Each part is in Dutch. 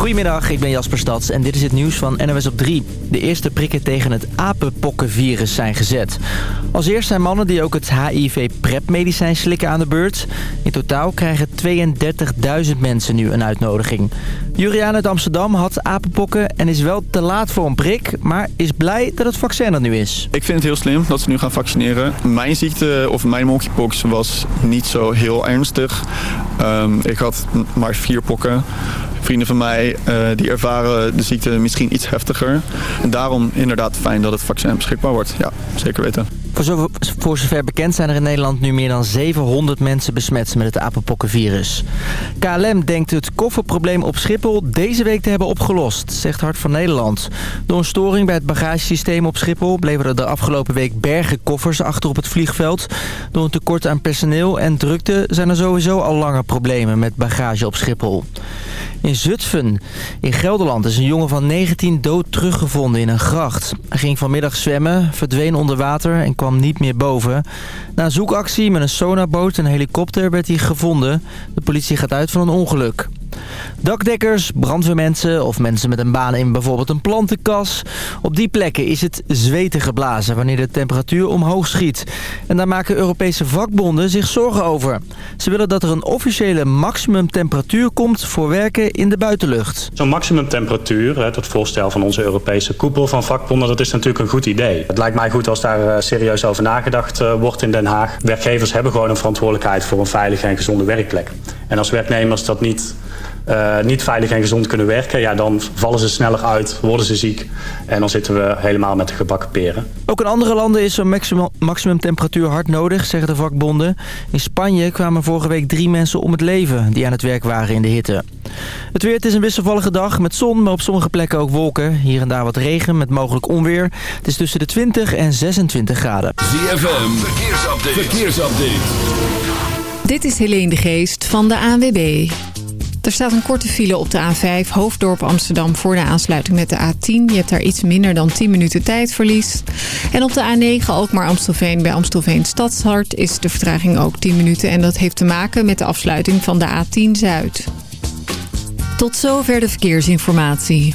Goedemiddag, ik ben Jasper Stads en dit is het nieuws van NOS op 3. De eerste prikken tegen het apenpokkenvirus zijn gezet. Als eerst zijn mannen die ook het HIV-PrEP-medicijn slikken aan de beurt. In totaal krijgen 32.000 mensen nu een uitnodiging. Juriaan uit Amsterdam had apenpokken en is wel te laat voor een prik... maar is blij dat het vaccin er nu is. Ik vind het heel slim dat ze nu gaan vaccineren. Mijn ziekte, of mijn monkeypox, was niet zo heel ernstig. Ehm, ik had maar vier pokken. Vrienden van mij uh, die ervaren de ziekte misschien iets heftiger. En daarom inderdaad fijn dat het vaccin beschikbaar wordt. Ja, zeker weten. Voor, zo, voor zover bekend zijn er in Nederland nu meer dan 700 mensen besmet met het apenpokkenvirus. KLM denkt het kofferprobleem op Schiphol deze week te hebben opgelost, zegt Hart van Nederland. Door een storing bij het bagagesysteem op Schiphol bleven er de afgelopen week bergen koffers achter op het vliegveld. Door een tekort aan personeel en drukte zijn er sowieso al lange problemen met bagage op Schiphol. In Zutphen, in Gelderland, is een jongen van 19 dood teruggevonden in een gracht. Hij ging vanmiddag zwemmen, verdween onder water en kwam niet meer boven. Na zoekactie met een sonarboot en helikopter werd hij gevonden. De politie gaat uit van een ongeluk. Dakdekkers, brandweermensen of mensen met een baan in bijvoorbeeld een plantenkas. Op die plekken is het zweten geblazen wanneer de temperatuur omhoog schiet. En daar maken Europese vakbonden zich zorgen over. Ze willen dat er een officiële maximumtemperatuur komt voor werken in de buitenlucht. Zo'n maximumtemperatuur, het voorstel van onze Europese koepel van vakbonden, dat is natuurlijk een goed idee. Het lijkt mij goed als daar eh, serieus over nagedacht eh, wordt in Den Haag. Werkgevers hebben gewoon een verantwoordelijkheid voor een veilige en gezonde werkplek. En als werknemers dat niet uh, niet veilig en gezond kunnen werken... Ja, dan vallen ze sneller uit, worden ze ziek... en dan zitten we helemaal met de gebakken peren. Ook in andere landen is zo'n maximum, maximumtemperatuur hard nodig, zeggen de vakbonden. In Spanje kwamen vorige week drie mensen om het leven... die aan het werk waren in de hitte. Het weer, het is een wisselvallige dag met zon, maar op sommige plekken ook wolken. Hier en daar wat regen met mogelijk onweer. Het is tussen de 20 en 26 graden. ZFM, verkeersupdate. verkeersupdate. Dit is Helene de Geest van de ANWB. Er staat een korte file op de A5 Hoofddorp Amsterdam voor de aansluiting met de A10. Je hebt daar iets minder dan 10 minuten tijdverlies. En op de A9 Alkmaar Amstelveen bij Amstelveen Stadshart is de vertraging ook 10 minuten. En dat heeft te maken met de afsluiting van de A10 Zuid. Tot zover de verkeersinformatie.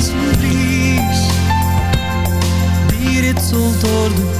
als een bries die door de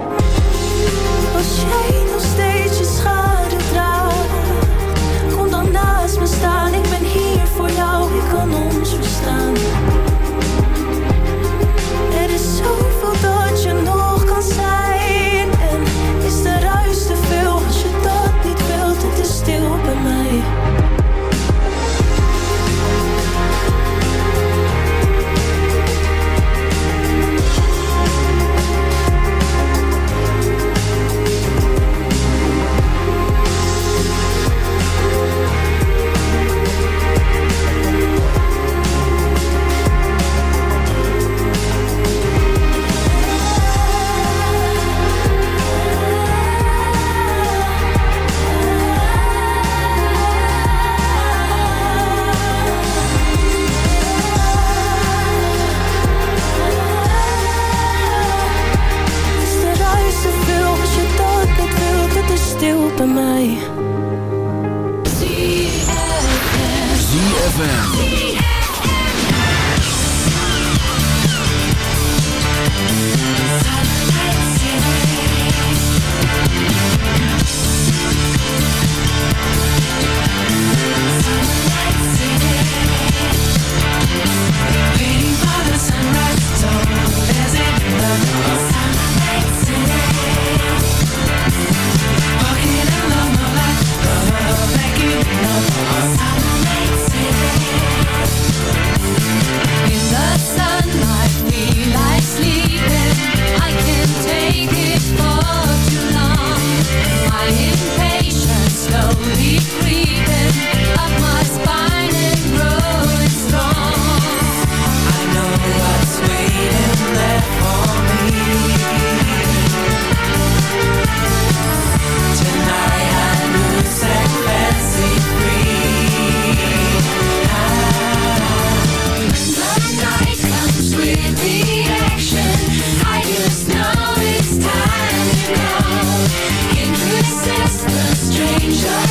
danger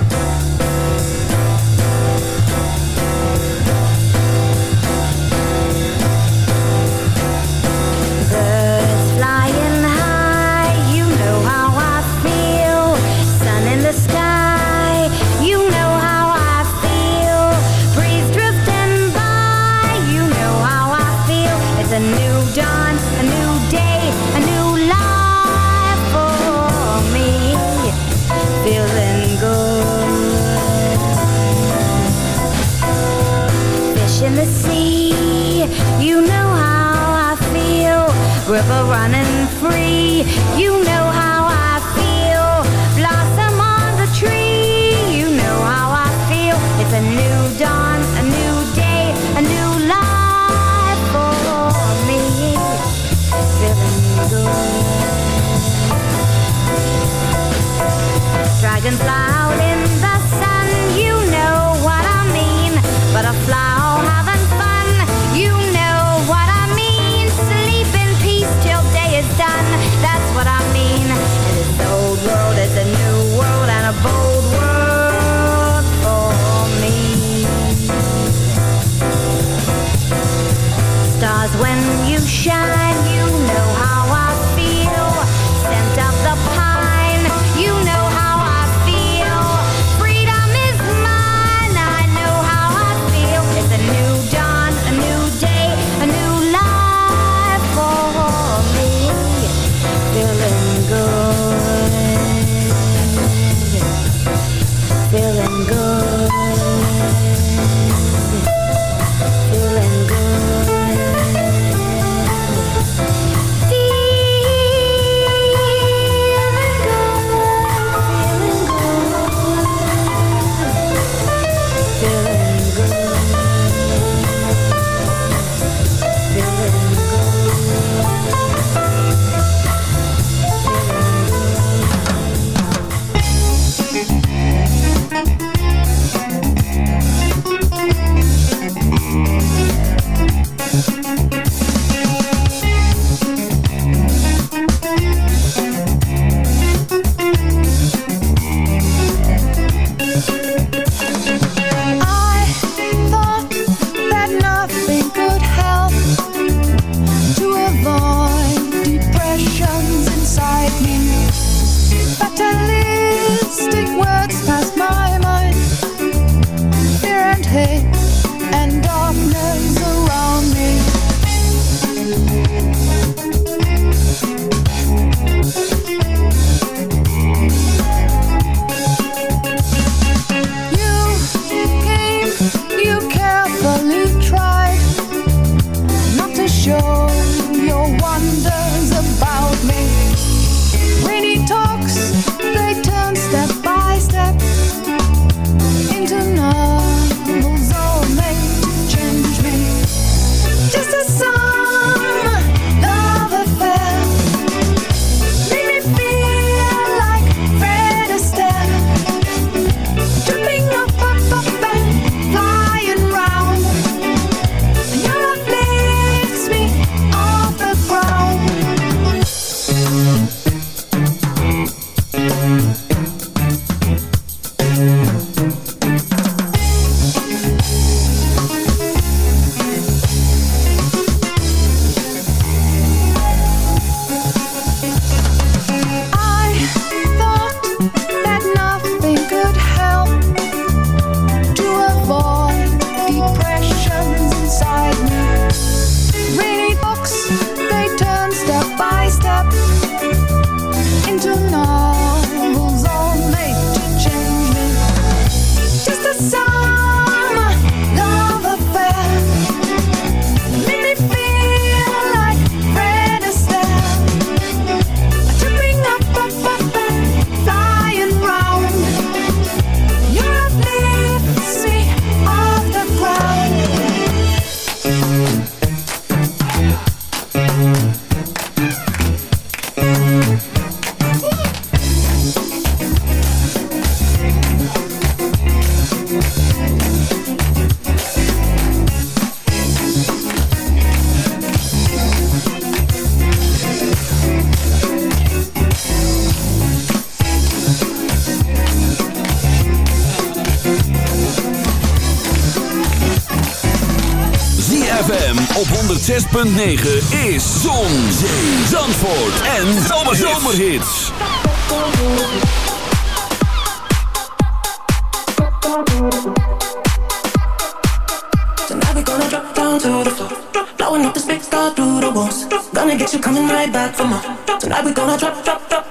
Running free, you wonder. op 106.9 is Zon, Zee, Zandvoort en Zomerhits. Tonight we gonna drop down to the floor. Blowing up the space, all through the walls. Gonna get you coming right back for more. Tonight we gonna drop, drop, drop.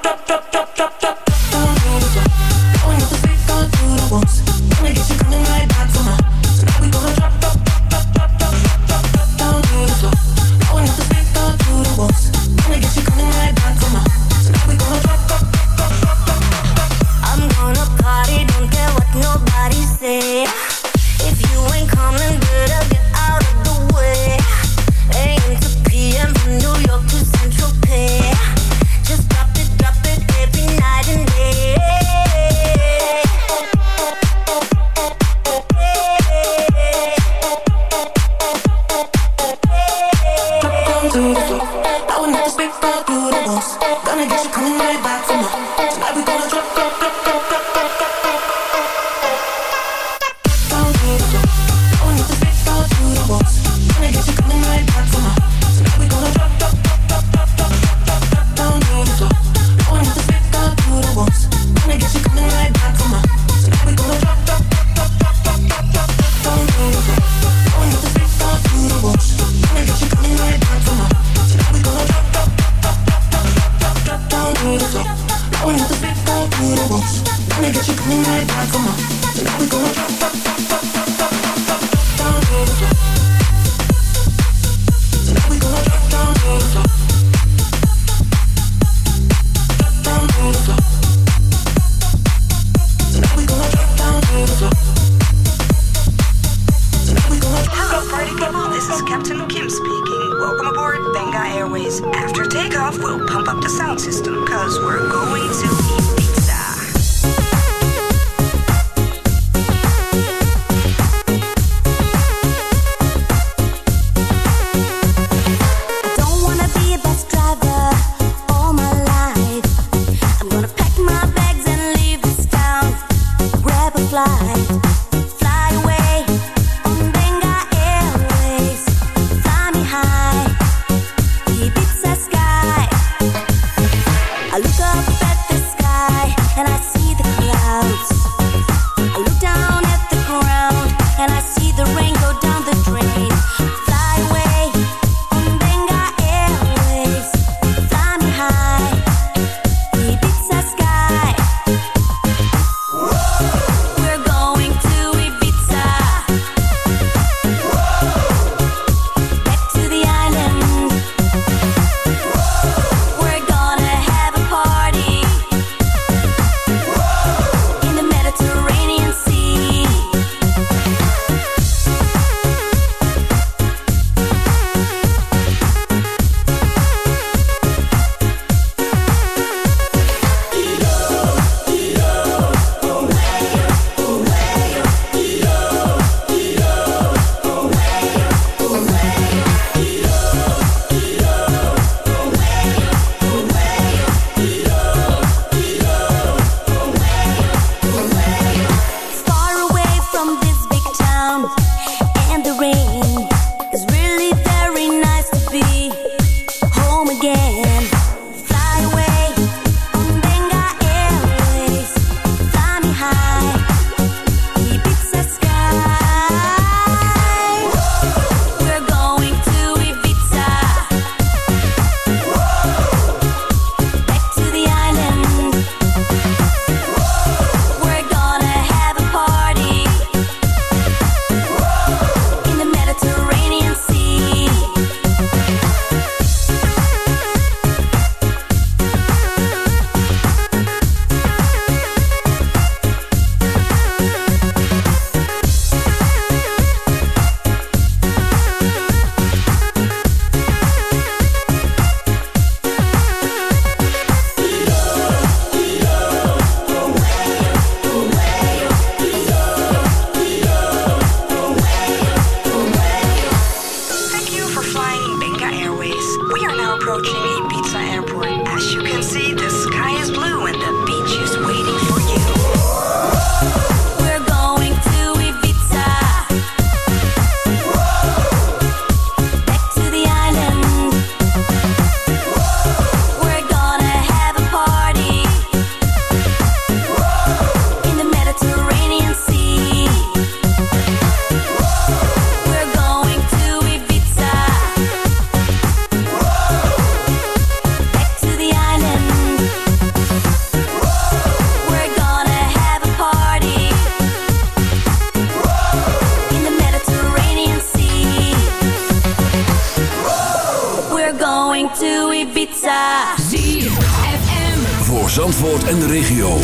Going to Ibiza. ZFM. Voor Zandvoort en de regio.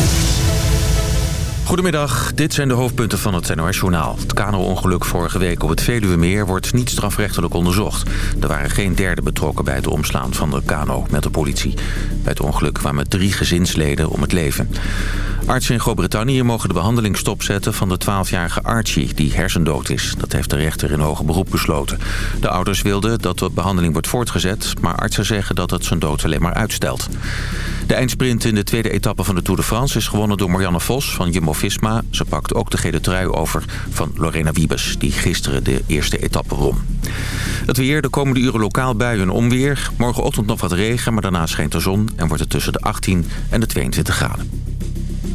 Goedemiddag, dit zijn de hoofdpunten van het NOS-journaal. Het kano-ongeluk vorige week op het Veluwemeer wordt niet strafrechtelijk onderzocht. Er waren geen derden betrokken bij het omslaan van de kano met de politie. Bij het ongeluk kwamen drie gezinsleden om het leven. Artsen in Groot-Brittannië mogen de behandeling stopzetten van de 12-jarige Archie, die hersendood is. Dat heeft de rechter in hoger beroep besloten. De ouders wilden dat de behandeling wordt voortgezet, maar artsen zeggen dat het zijn dood alleen maar uitstelt. De eindsprint in de tweede etappe van de Tour de France is gewonnen door Marianne Vos van Jumbo-Visma. Ze pakt ook de gele trui over van Lorena Wiebes, die gisteren de eerste etappe won. Het weer, de komende uren lokaal buien en onweer. Morgenochtend nog wat regen, maar daarna schijnt de zon en wordt het tussen de 18 en de 22 graden.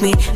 with me.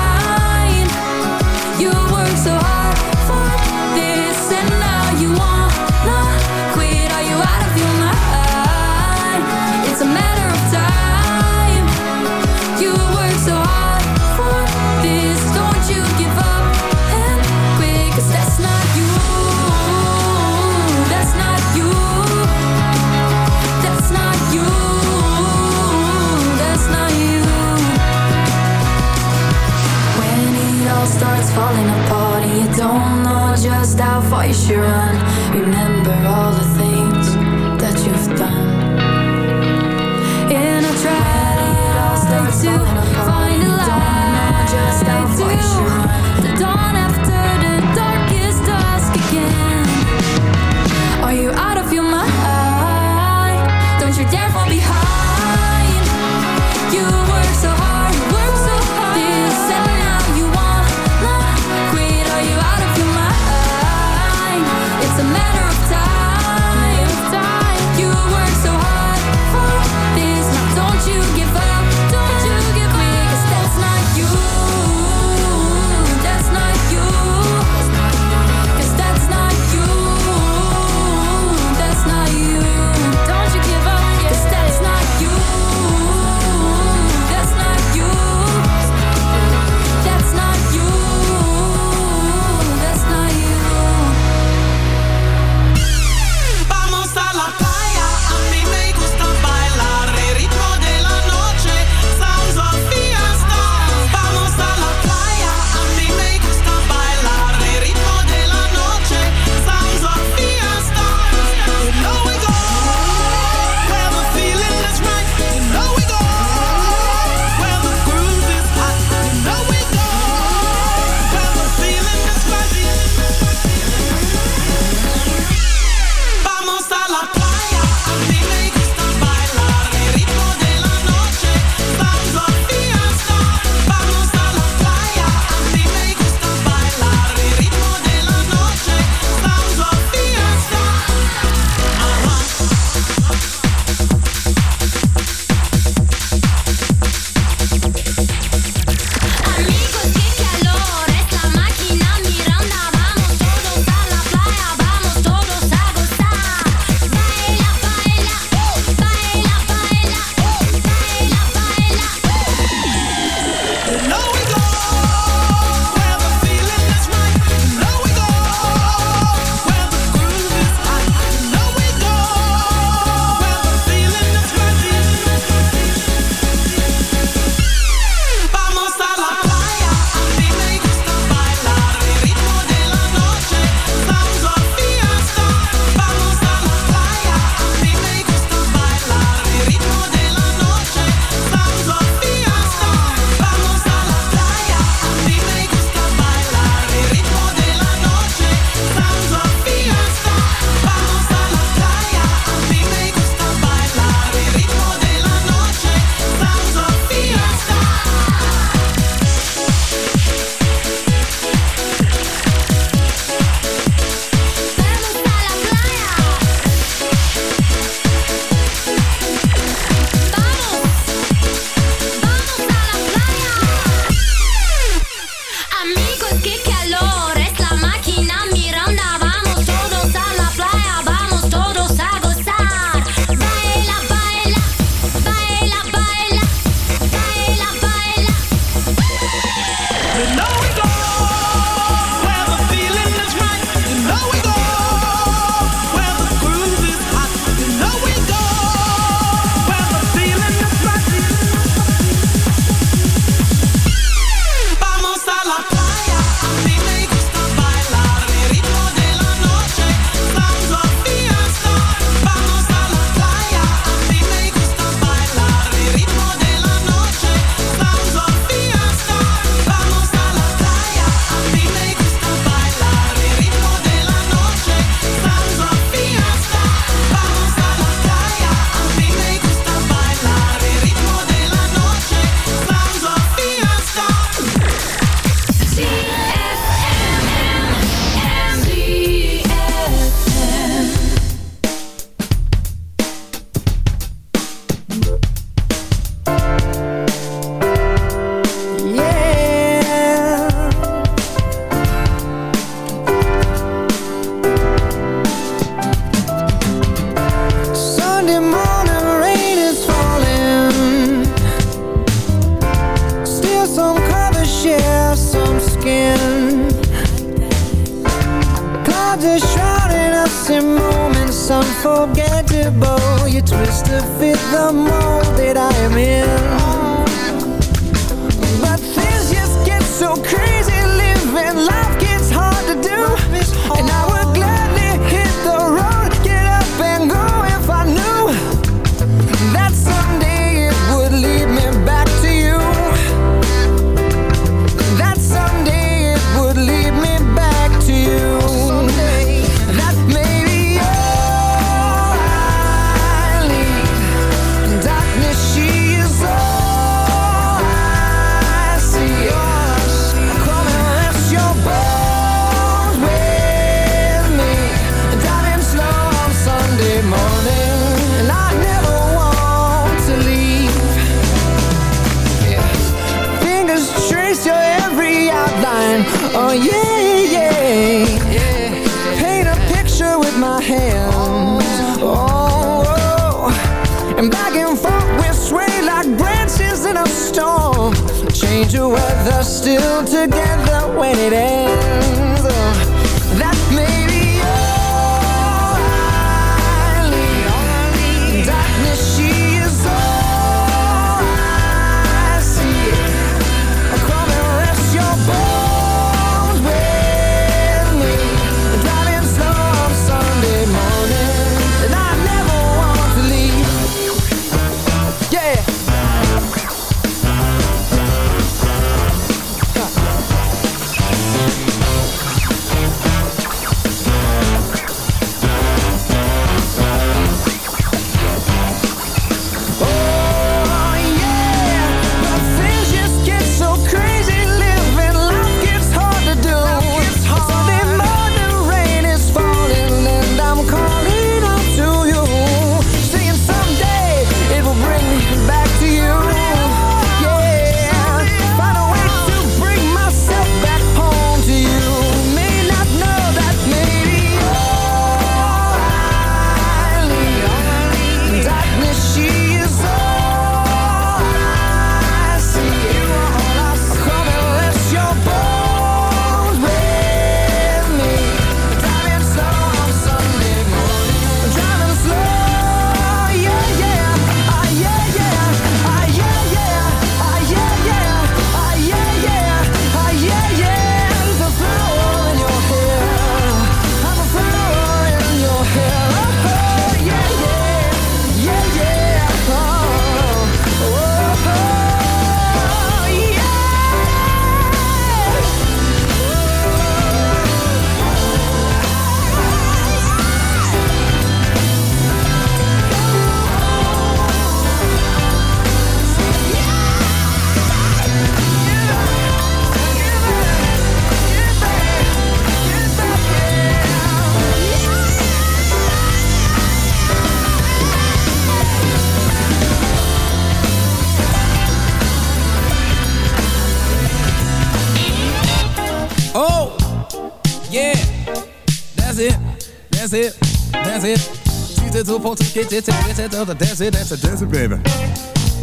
want to get it, get it, oh, the it, that's a desert, baby.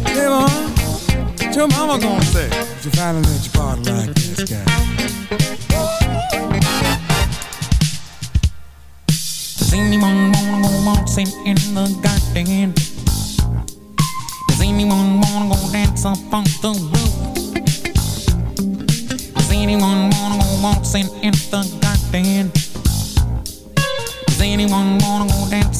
Hey, mom, what your mama gonna say? if You finally let your body like this guy. Does anyone wanna go waltzing in the garden? Does anyone wanna go dance up on the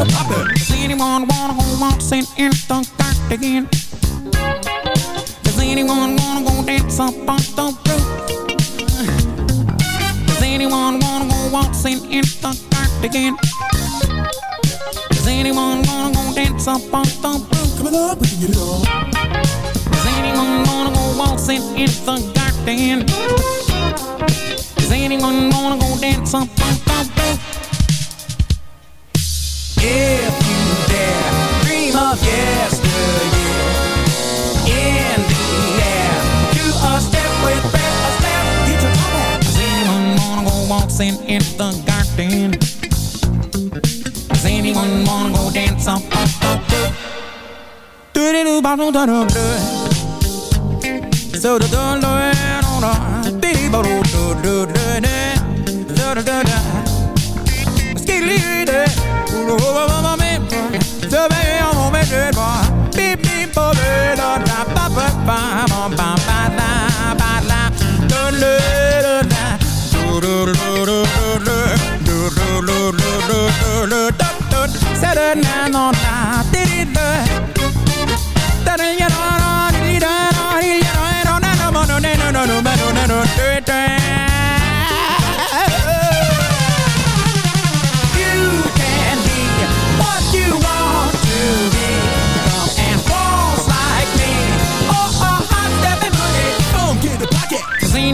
it's a puppet. Does anyone wanna go waltzing in the got again? Does anyone wanna go dance up on the roof? Does anyone wanna go waltzing in the got again? Does anyone wanna go dance up on the roof? Coming up, we can get it on. Does anyone wanna go waltzing in the got again? Does anyone wanna go dance up on the roof? If you dare dream of yesteryear in the air, do a step with Fred Astaire. Get your hat. Does anyone wanna go waltzing in the garden? Does anyone wanna go dance up up? Do do do ba do do do do. So do do do do do. Do do do do do. Do do do do. turn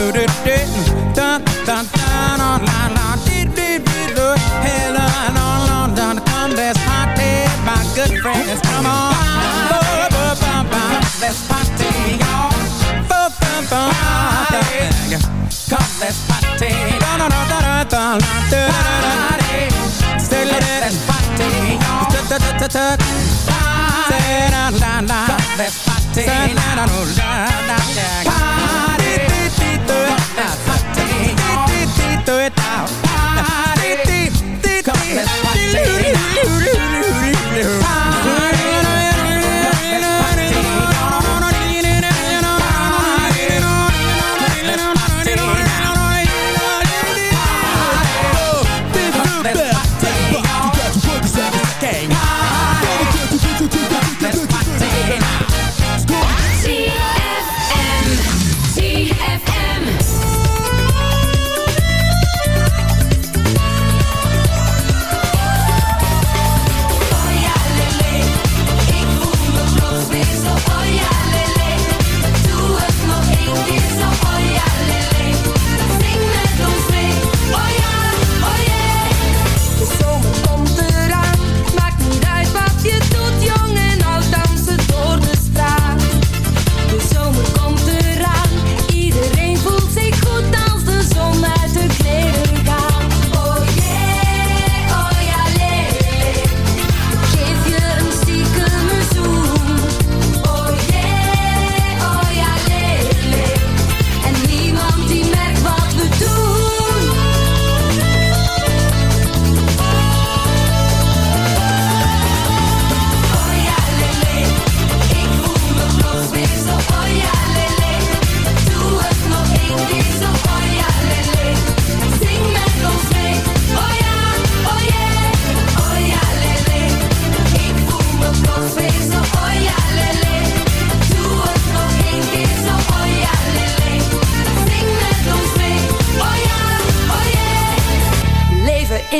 do do do dun dun dun on la la dee dee dee do hello and on on down to come let's party my good friends come on. bum bum bum bum let's party y'all bum bum bum come let's party dun dun dun dun dun dun dun dun stay lit and party y'all da da da da da say la la la come let's party la la la la her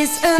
is a